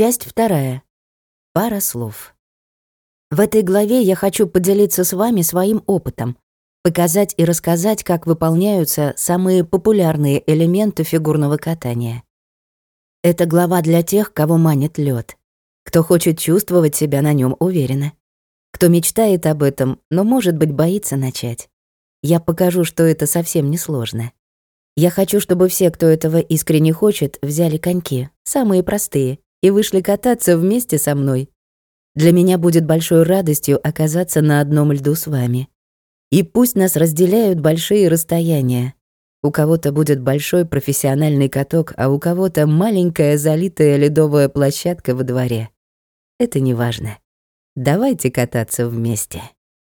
Часть вторая. Пара слов. В этой главе я хочу поделиться с вами своим опытом, показать и рассказать, как выполняются самые популярные элементы фигурного катания. Это глава для тех, кого манит лед, кто хочет чувствовать себя на нем уверенно, кто мечтает об этом, но, может быть, боится начать. Я покажу, что это совсем не сложно. Я хочу, чтобы все, кто этого искренне хочет, взяли коньки, самые простые, и вышли кататься вместе со мной. Для меня будет большой радостью оказаться на одном льду с вами. И пусть нас разделяют большие расстояния. У кого-то будет большой профессиональный каток, а у кого-то маленькая залитая ледовая площадка во дворе. Это не важно. Давайте кататься вместе.